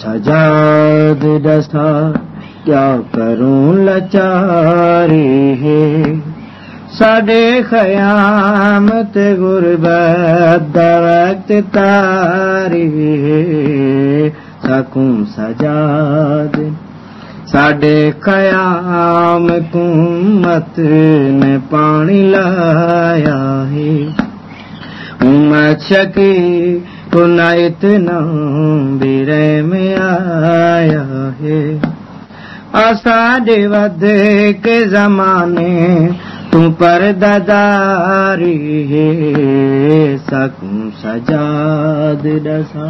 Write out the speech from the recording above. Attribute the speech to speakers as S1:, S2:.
S1: سجاد دسا کیا کروں لچاری ہے ساڈے خیامت غربت درخت تاری ہے سکوں سجاد ساڈے قیام کمت نے پانی لایا ہے مچکی شکی اتنا برے میں آیا ہے آساڈے ود کے زمانے تم پر دداری ہے سکوں سجاد دسا